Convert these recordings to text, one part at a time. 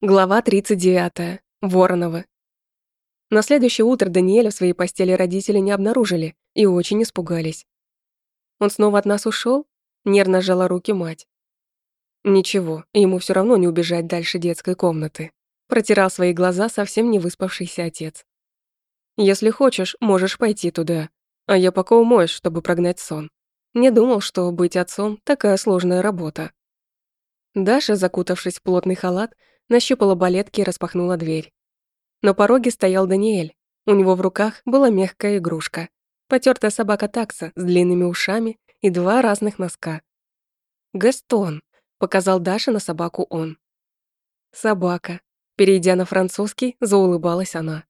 Глава 39. Воронова. На следующее утро Даниэля в своей постели родители не обнаружили и очень испугались. Он снова от нас ушел? Нервно сжала руки мать. Ничего, ему все равно не убежать дальше детской комнаты. Протирал свои глаза совсем не выспавшийся отец. Если хочешь, можешь пойти туда, а я пока умоюсь, чтобы прогнать сон. Не думал, что быть отцом — такая сложная работа. Даша, закутавшись в плотный халат, нащупала балетки и распахнула дверь. На пороге стоял Даниэль. У него в руках была мягкая игрушка. Потертая собака такса с длинными ушами и два разных носка. «Гастон», — показал Даша на собаку он. «Собака». Перейдя на французский, заулыбалась она.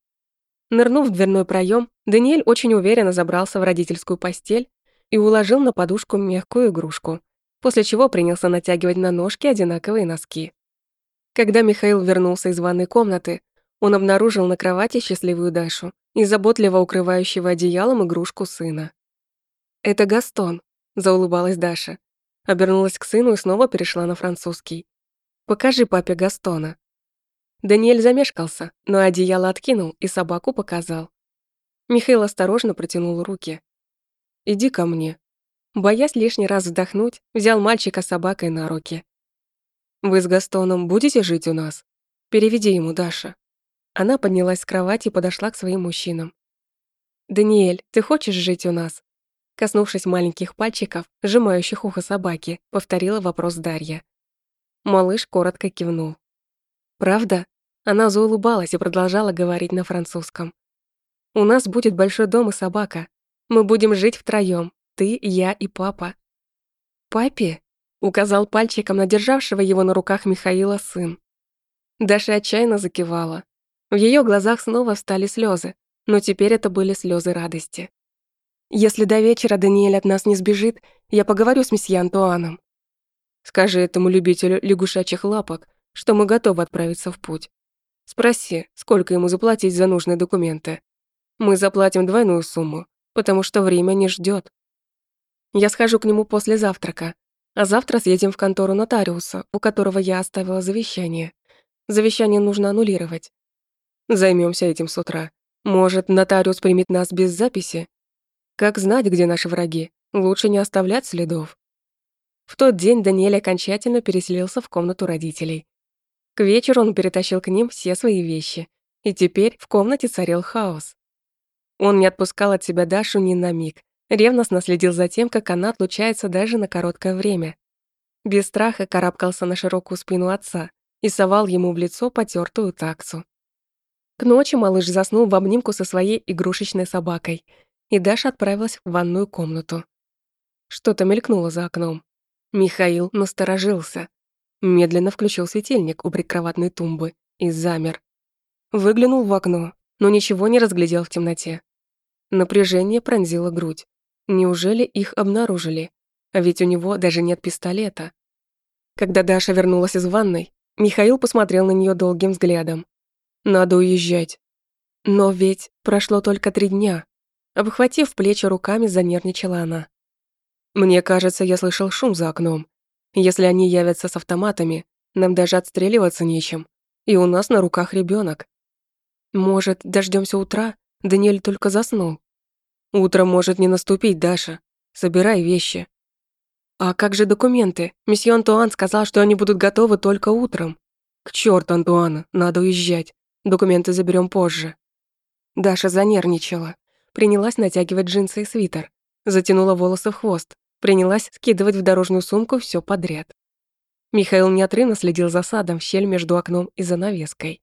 Нырнув в дверной проем, Даниэль очень уверенно забрался в родительскую постель и уложил на подушку мягкую игрушку, после чего принялся натягивать на ножки одинаковые носки. Когда Михаил вернулся из ванной комнаты, он обнаружил на кровати счастливую Дашу и заботливо укрывающего одеялом игрушку сына. «Это Гастон», — заулыбалась Даша. Обернулась к сыну и снова перешла на французский. «Покажи папе Гастона». Даниэль замешкался, но одеяло откинул и собаку показал. Михаил осторожно протянул руки. «Иди ко мне». Боясь лишний раз вздохнуть, взял мальчика с собакой на руки. Вы с Gaстоном будете жить у нас? Переведи ему, Даша». Она поднялась с кровати и подошла к своим мужчинам. «Даниэль, ты хочешь жить у нас?» Коснувшись маленьких пальчиков, сжимающих ухо собаки, повторила вопрос Дарья. Малыш коротко кивнул. «Правда?» Она заулыбалась и продолжала говорить на французском. «У нас будет большой дом и собака. Мы будем жить втроём, ты, я и папа». «Папе?» Указал пальчиком на державшего его на руках Михаила сын. Даша отчаянно закивала. В ее глазах снова встали слезы, но теперь это были слезы радости. «Если до вечера Даниэль от нас не сбежит, я поговорю с месье Антуаном. Скажи этому любителю лягушачьих лапок, что мы готовы отправиться в путь. Спроси, сколько ему заплатить за нужные документы. Мы заплатим двойную сумму, потому что время не ждет. Я схожу к нему после завтрака, а завтра съедем в контору нотариуса, у которого я оставила завещание. Завещание нужно аннулировать. Займемся этим с утра. Может, нотариус примет нас без записи? Как знать, где наши враги? Лучше не оставлять следов. В тот день Даниэль окончательно переселился в комнату родителей. К вечеру он перетащил к ним все свои вещи, и теперь в комнате царил хаос. Он не отпускал от себя Дашу ни на миг, Ревностно следил за тем, как она отлучается даже на короткое время. Без страха карабкался на широкую спину отца и совал ему в лицо потертую таксу. К ночи малыш заснул в обнимку со своей игрушечной собакой, и Даша отправилась в ванную комнату. Что-то мелькнуло за окном. Михаил насторожился. Медленно включил светильник у прикроватной тумбы и замер. Выглянул в окно, но ничего не разглядел в темноте. Напряжение пронзило грудь. Неужели их обнаружили? А ведь у него даже нет пистолета. Когда Даша вернулась из ванной, Михаил посмотрел на нее долгим взглядом. Надо уезжать. Но ведь прошло только три дня. Обхватив плечи руками, занервничала она. Мне кажется, я слышал шум за окном. Если они явятся с автоматами, нам даже отстреливаться нечем. И у нас на руках ребенок. Может, дождемся утра? Даниэль только заснул. Утро может не наступить, Даша. Собирай вещи. А как же документы? Месье Антуан сказал, что они будут готовы только утром. К черту, Антуана, надо уезжать. Документы заберем позже. Даша занервничала. Принялась натягивать джинсы и свитер. Затянула волосы в хвост. Принялась скидывать в дорожную сумку все подряд. Михаил неотрывно следил за садом в щель между окном и занавеской.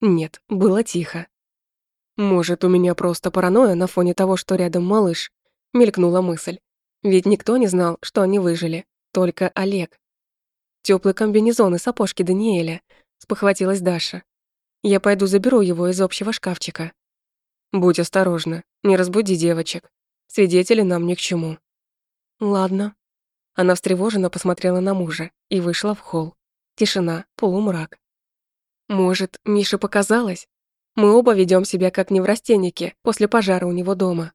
Нет, было тихо. Может, у меня просто паранойя на фоне того, что рядом малыш? Мелькнула мысль. Ведь никто не знал, что они выжили. Только Олег. Теплый комбинезон и сапожки Даниэля. Спохватилась Даша. Я пойду заберу его из общего шкафчика. Будь осторожна, не разбуди девочек. Свидетели нам ни к чему. Ладно. Она встревоженно посмотрела на мужа и вышла в холл. Тишина, полумрак. Может, Мише показалось? Мы оба ведем себя как неврастенники после пожара у него дома.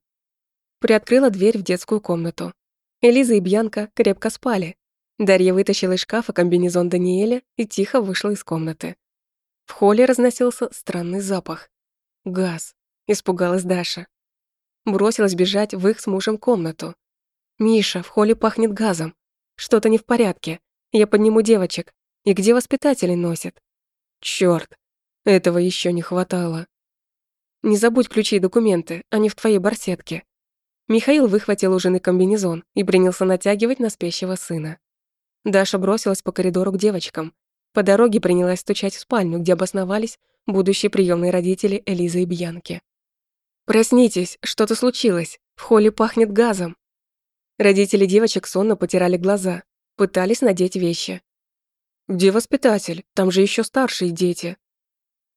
Приоткрыла дверь в детскую комнату. Элиза и Бьянка крепко спали. Дарья вытащила из шкафа комбинезон Даниэля и тихо вышла из комнаты. В холле разносился странный запах. Газ. Испугалась Даша. Бросилась бежать в их с мужем комнату. «Миша, в холле пахнет газом. Что-то не в порядке. Я подниму девочек. И где воспитатели носят?» «Чёрт, этого еще не хватало». «Не забудь ключи и документы, они в твоей барсетке». Михаил выхватил у жены комбинезон и принялся натягивать на спящего сына. Даша бросилась по коридору к девочкам. По дороге принялась стучать в спальню, где обосновались будущие приемные родители Элизы и Бьянки. «Проснитесь, что-то случилось. В холле пахнет газом». Родители девочек сонно потирали глаза, пытались надеть вещи. «Где воспитатель? Там же еще старшие дети».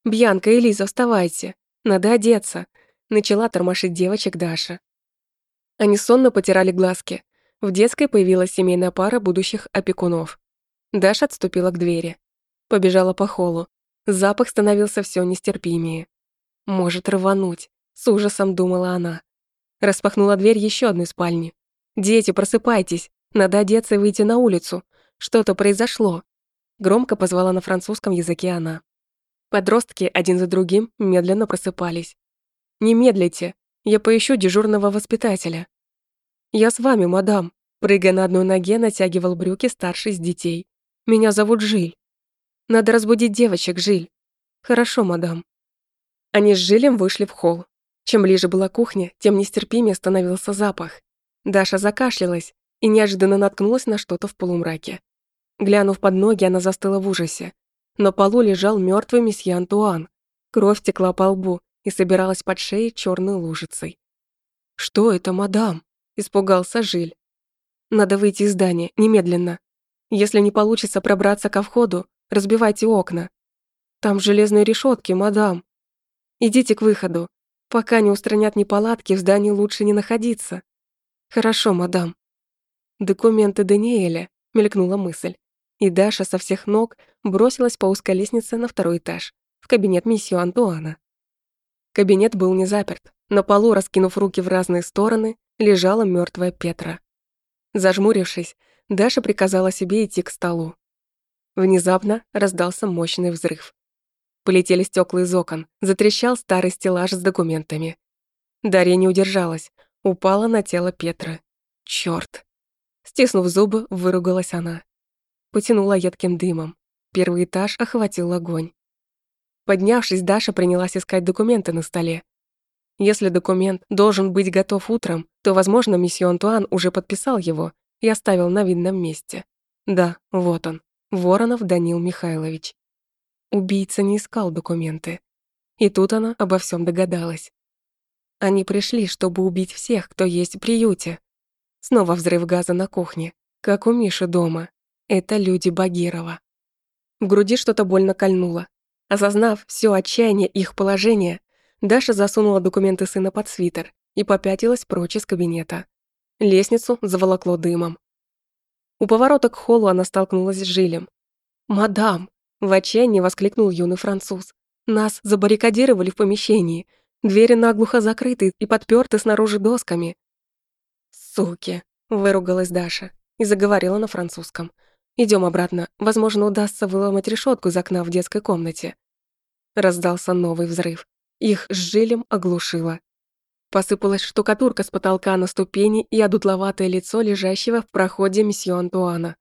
«Бьянка и Лиза, вставайте. Надо одеться», — начала тормошить девочек Даша. Они сонно потирали глазки. В детской появилась семейная пара будущих опекунов. Даша отступила к двери. Побежала по холлу. Запах становился все нестерпимее. Может рвануть. С ужасом думала она. Распахнула дверь еще одной спальни. «Дети, просыпайтесь! Надо одеться и выйти на улицу. Что-то произошло!» Громко позвала на французском языке она. Подростки один за другим медленно просыпались. «Не медлите, я поищу дежурного воспитателя». «Я с вами, мадам», прыгая на одной ноге, натягивал брюки старший из детей. «Меня зовут Жиль». «Надо разбудить девочек, Жиль». «Хорошо, мадам». Они с Жилем вышли в холл. Чем ближе была кухня, тем нестерпимее становился запах. Даша закашлялась и неожиданно наткнулась на что-то в полумраке. Глянув под ноги, она застыла в ужасе. На полу лежал мертвый месье Антуан. Кровь текла по лбу и собиралась под шеей черной лужицей. «Что это, мадам?» – испугался Жиль. «Надо выйти из здания, немедленно. Если не получится пробраться ко входу, разбивайте окна. Там железные решетки, мадам. Идите к выходу. Пока не устранят неполадки, в здании лучше не находиться. Хорошо, мадам. Документы Даниэля, мелькнула мысль. И Даша со всех ног бросилась по узкой лестнице на второй этаж, в кабинет месье Антуана. Кабинет был не заперт. На полу, раскинув руки в разные стороны, лежала мертвая Петра. Зажмурившись, Даша приказала себе идти к столу. Внезапно раздался мощный взрыв. Полетели стекла из окон, затрещал старый стеллаж с документами. Дарья не удержалась, упала на тело Петры. Чёрт! Стиснув зубы, выругалась она. Потянула едким дымом. Первый этаж охватил огонь. Поднявшись, Даша принялась искать документы на столе. Если документ должен быть готов утром, то, возможно, месье Антуан уже подписал его и оставил на видном месте. Да, вот он. Воронов Данил Михайлович. Убийца не искал документы. И тут она обо всем догадалась. Они пришли, чтобы убить всех, кто есть в приюте. Снова взрыв газа на кухне, как у Миши дома. Это люди Багирова. В груди что-то больно кольнуло. Осознав все отчаяние их положения, Даша засунула документы сына под свитер и попятилась прочь из кабинета. Лестницу заволокло дымом. У поворота к холлу она столкнулась с Жилем. «Мадам!» В отчаянии воскликнул юный француз. Нас забаррикадировали в помещении. Двери наглухо закрыты и подперты снаружи досками. «Суки!» – выругалась Даша и заговорила на французском. Идем обратно. Возможно, удастся выломать решетку из окна в детской комнате». Раздался новый взрыв. Их с жилем оглушило. Посыпалась штукатурка с потолка на ступени и одутловатое лицо лежащего в проходе месье Антуана.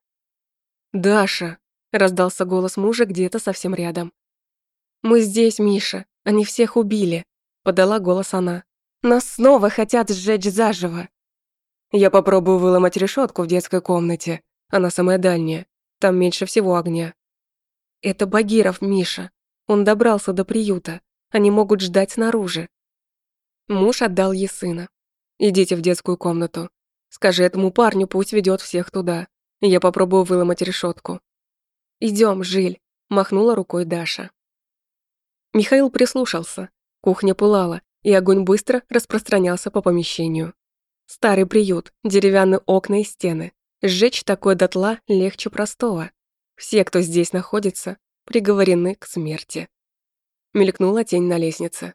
«Даша!» Раздался голос мужа где-то совсем рядом. «Мы здесь, Миша. Они всех убили», — подала голос она. «Нас снова хотят сжечь заживо». «Я попробую выломать решетку в детской комнате. Она самая дальняя. Там меньше всего огня». «Это Багиров, Миша. Он добрался до приюта. Они могут ждать снаружи». Муж отдал ей сына. «Идите в детскую комнату. Скажи этому парню, пусть ведет всех туда. Я попробую выломать решетку. Идем, Жиль», — махнула рукой Даша. Михаил прислушался. Кухня пылала, и огонь быстро распространялся по помещению. Старый приют, деревянные окна и стены. Сжечь такое дотла легче простого. Все, кто здесь находится, приговорены к смерти. Мелькнула тень на лестнице.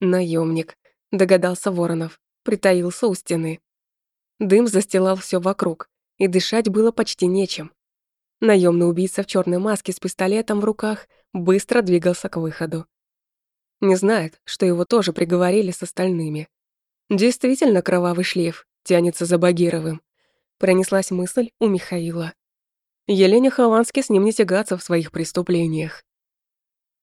Наемник, догадался Воронов, притаился у стены. Дым застилал все вокруг, и дышать было почти нечем. Наемный убийца в черной маске с пистолетом в руках быстро двигался к выходу. Не знает, что его тоже приговорили с остальными. Действительно кровавый шлейф тянется за Багировым. Пронеслась мысль у Михаила. Елене Ховански с ним не тягаться в своих преступлениях.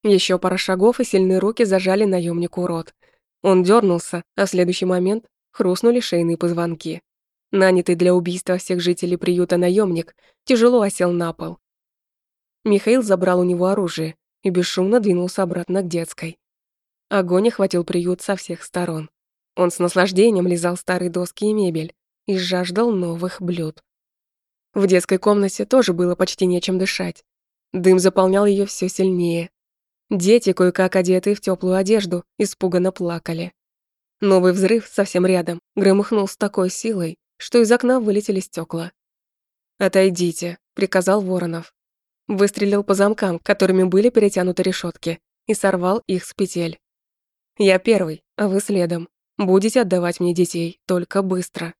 Еще пара шагов, и сильные руки зажали наемнику рот. Он дернулся, а в следующий момент хрустнули шейные позвонки. Нанятый для убийства всех жителей приюта наемник тяжело осел на пол. Михаил забрал у него оружие и бесшумно двинулся обратно к детской. Огонь охватил приют со всех сторон. Он с наслаждением лизал старые доски и мебель и жаждал новых блюд. В детской комнате тоже было почти нечем дышать. Дым заполнял ее все сильнее. Дети, кое-как одетые в теплую одежду, испуганно плакали. Новый взрыв совсем рядом громыхнул с такой силой, что из окна вылетели стекла. «Отойдите», — приказал Воронов. Выстрелил по замкам, которыми были перетянуты решетки, и сорвал их с петель. «Я первый, а вы следом. Будете отдавать мне детей, только быстро».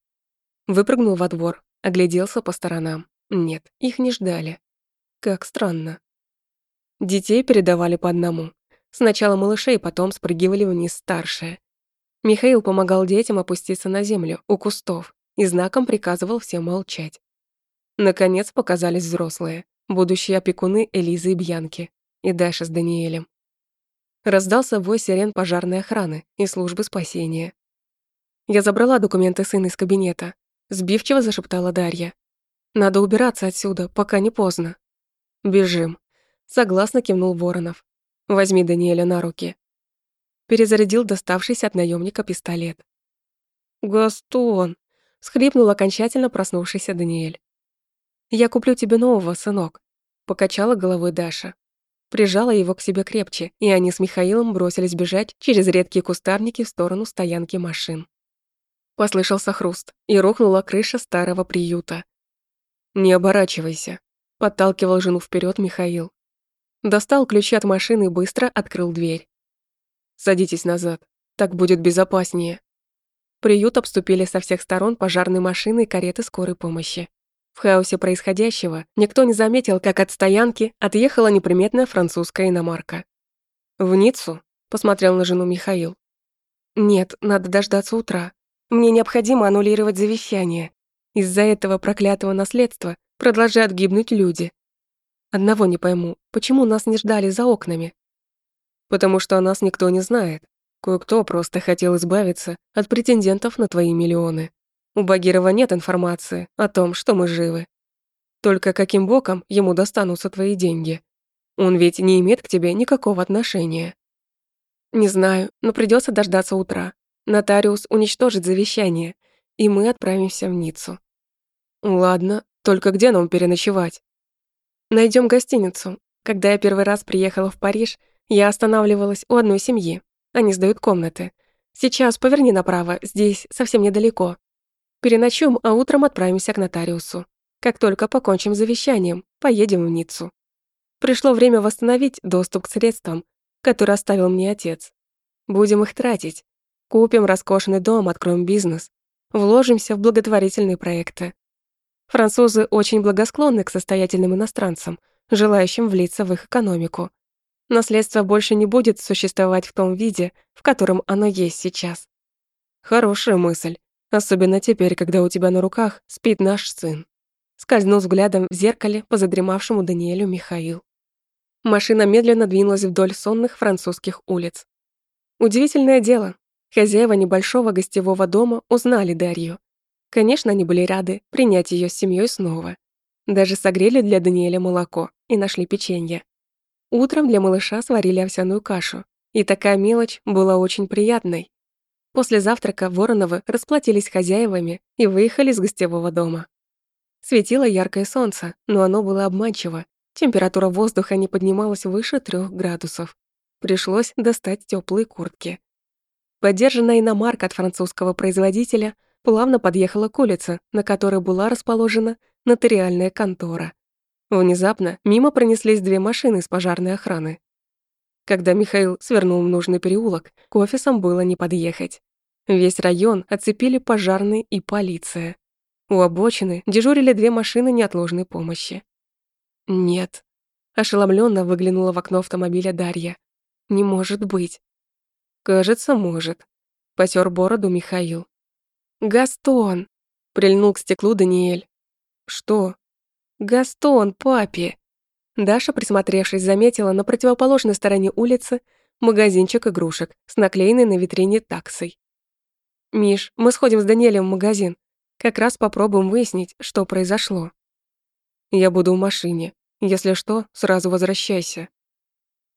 Выпрыгнул во двор, огляделся по сторонам. Нет, их не ждали. Как странно. Детей передавали по одному. Сначала малышей, потом спрыгивали вниз старшие. Михаил помогал детям опуститься на землю у кустов и знаком приказывал всем молчать. Наконец показались взрослые, будущие опекуны Элизы и Бьянки, и Даша с Даниэлем. Раздался вой сирен пожарной охраны и службы спасения. Я забрала документы сына из кабинета. Сбивчиво зашептала Дарья. «Надо убираться отсюда, пока не поздно». «Бежим», — согласно кивнул Воронов. «Возьми Даниэля на руки». Перезарядил доставшийся от наемника пистолет. «Гастон!» — схлипнул окончательно проснувшийся Даниэль. «Я куплю тебе нового, сынок», — покачала головой Даша. Прижала его к себе крепче, и они с Михаилом бросились бежать через редкие кустарники в сторону стоянки машин. Послышался хруст, и рухнула крыша старого приюта. «Не оборачивайся», — подталкивал жену вперед Михаил. Достал ключи от машины и быстро открыл дверь. «Садитесь назад, так будет безопаснее». Приют обступили со всех сторон пожарные машины и кареты скорой помощи. В хаосе происходящего никто не заметил, как от стоянки отъехала неприметная французская иномарка. «В Ниццу?» – посмотрел на жену Михаил. «Нет, надо дождаться утра. Мне необходимо аннулировать завещание. Из-за этого проклятого наследства продолжают гибнуть люди. Одного не пойму, почему нас не ждали за окнами? Потому что о нас никто не знает. Кое-кто просто хотел избавиться от претендентов на твои миллионы. У Багирова нет информации о том, что мы живы. Только каким боком ему достанутся твои деньги? Он ведь не имеет к тебе никакого отношения. Не знаю, но придется дождаться утра. Нотариус уничтожит завещание, и мы отправимся в Ниццу. Ладно, только где нам переночевать? Найдем гостиницу. Когда я первый раз приехала в Париж, я останавливалась у одной семьи. Они сдают комнаты. Сейчас поверни направо, здесь совсем недалеко. Переночуем, а утром отправимся к нотариусу. Как только покончим с завещанием, поедем в Ниццу. Пришло время восстановить доступ к средствам, которые оставил мне отец. Будем их тратить. Купим роскошный дом, откроем бизнес. Вложимся в благотворительные проекты. Французы очень благосклонны к состоятельным иностранцам, желающим влиться в их экономику. Наследство больше не будет существовать в том виде, в котором оно есть сейчас. Хорошая мысль. Особенно теперь, когда у тебя на руках спит наш сын. Скользнул взглядом в зеркале по задремавшему Даниэлю Михаил. Машина медленно двинулась вдоль сонных французских улиц. Удивительное дело. Хозяева небольшого гостевого дома узнали Дарью. Конечно, они были рады принять ее с семьей снова. Даже согрели для Даниэля молоко и нашли печенье. Утром для малыша сварили овсяную кашу. И такая мелочь была очень приятной. После завтрака Вороновы расплатились хозяевами и выехали с гостевого дома. Светило яркое солнце, но оно было обманчиво. Температура воздуха не поднималась выше трех градусов. Пришлось достать теплые куртки. Поддержанная иномарка от французского производителя плавно подъехала к улице, на которой была расположена нотариальная контора. Внезапно мимо пронеслись две машины из пожарной охраны. Когда Михаил свернул в нужный переулок, к офисам было не подъехать. Весь район оцепили пожарные и полиция. У обочины дежурили две машины неотложной помощи. Нет. Ошеломленно выглянула в окно автомобиля Дарья. Не может быть. Кажется, может. Потер бороду Михаил. Гастон! Прильнул к стеклу Даниэль. Что? Гастон, папе! Даша, присмотревшись, заметила на противоположной стороне улицы магазинчик игрушек с наклеенной на витрине таксой. «Миш, мы сходим с Даниэлем в магазин. Как раз попробуем выяснить, что произошло». «Я буду в машине. Если что, сразу возвращайся».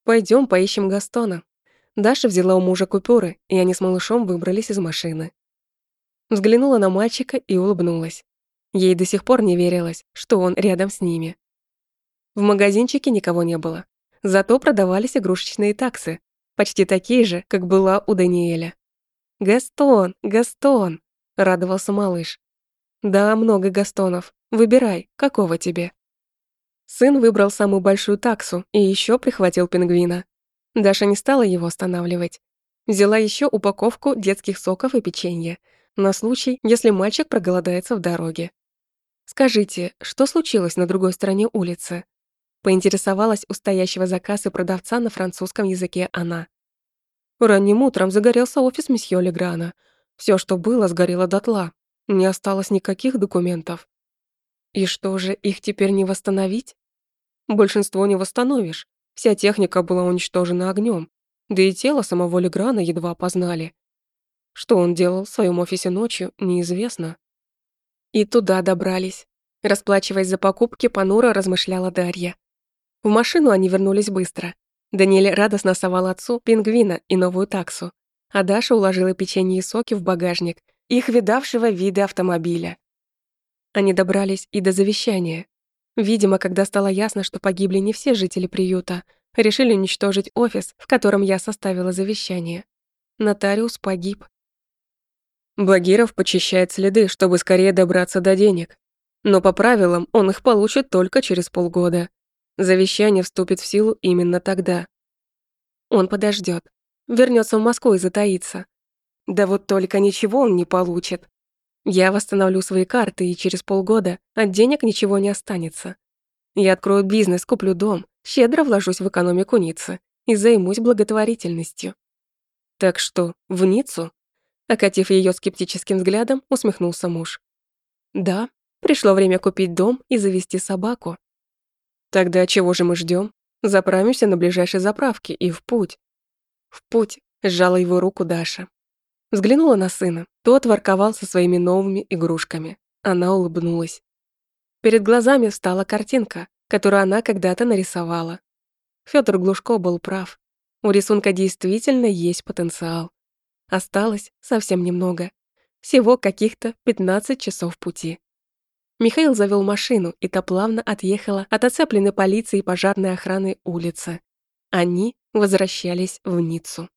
Пойдем поищем Гастона». Даша взяла у мужа купюры, и они с малышом выбрались из машины. Взглянула на мальчика и улыбнулась. Ей до сих пор не верилось, что он рядом с ними. В магазинчике никого не было. Зато продавались игрушечные таксы, почти такие же, как была у Даниэля. «Гастон, Гастон!» — радовался малыш. «Да, много Гастонов. Выбирай, какого тебе?» Сын выбрал самую большую таксу и еще прихватил пингвина. Даша не стала его останавливать. Взяла еще упаковку детских соков и печенья, на случай, если мальчик проголодается в дороге. «Скажите, что случилось на другой стороне улицы?» Поинтересовалась у стоящего заказа продавца на французском языке она. Ранним утром загорелся офис месье Леграна. Все, что было, сгорело дотла. Не осталось никаких документов. И что же, их теперь не восстановить? Большинство не восстановишь. Вся техника была уничтожена огнем, да и тело самого Леграна едва опознали. Что он делал в своем офисе ночью, неизвестно. И туда добрались. Расплачиваясь за покупки, понуро размышляла Дарья. В машину они вернулись быстро. Даниэль радостно совал отцу пингвина и новую таксу, а Даша уложила печенье и соки в багажник их видавшего виды автомобиля. Они добрались и до завещания. Видимо, когда стало ясно, что погибли не все жители приюта, решили уничтожить офис, в котором я составила завещание. Нотариус погиб. Багиров почищает следы, чтобы скорее добраться до денег. Но по правилам он их получит только через полгода. Завещание вступит в силу именно тогда. Он подождет, вернется в Москву и затаится. Да вот только ничего он не получит. Я восстановлю свои карты, и через полгода от денег ничего не останется. Я открою бизнес, куплю дом, щедро вложусь в экономику Ниццы и займусь благотворительностью. Так что, в Ниццу? Окатив ее скептическим взглядом, усмехнулся муж. Да, пришло время купить дом и завести собаку. Тогда чего же мы ждем? Заправимся на ближайшей заправке и в путь. В путь, сжала его руку Даша. Взглянула на сына. Тот ворковал со своими новыми игрушками. Она улыбнулась. Перед глазами встала картинка, которую она когда-то нарисовала. Фёдор Глушко был прав. У рисунка действительно есть потенциал. Осталось совсем немного. Всего каких-то 15 часов пути. Михаил завел машину, и та плавно отъехала от оцепленной полицией и пожарной охраны улицы. Они возвращались в Ниццу.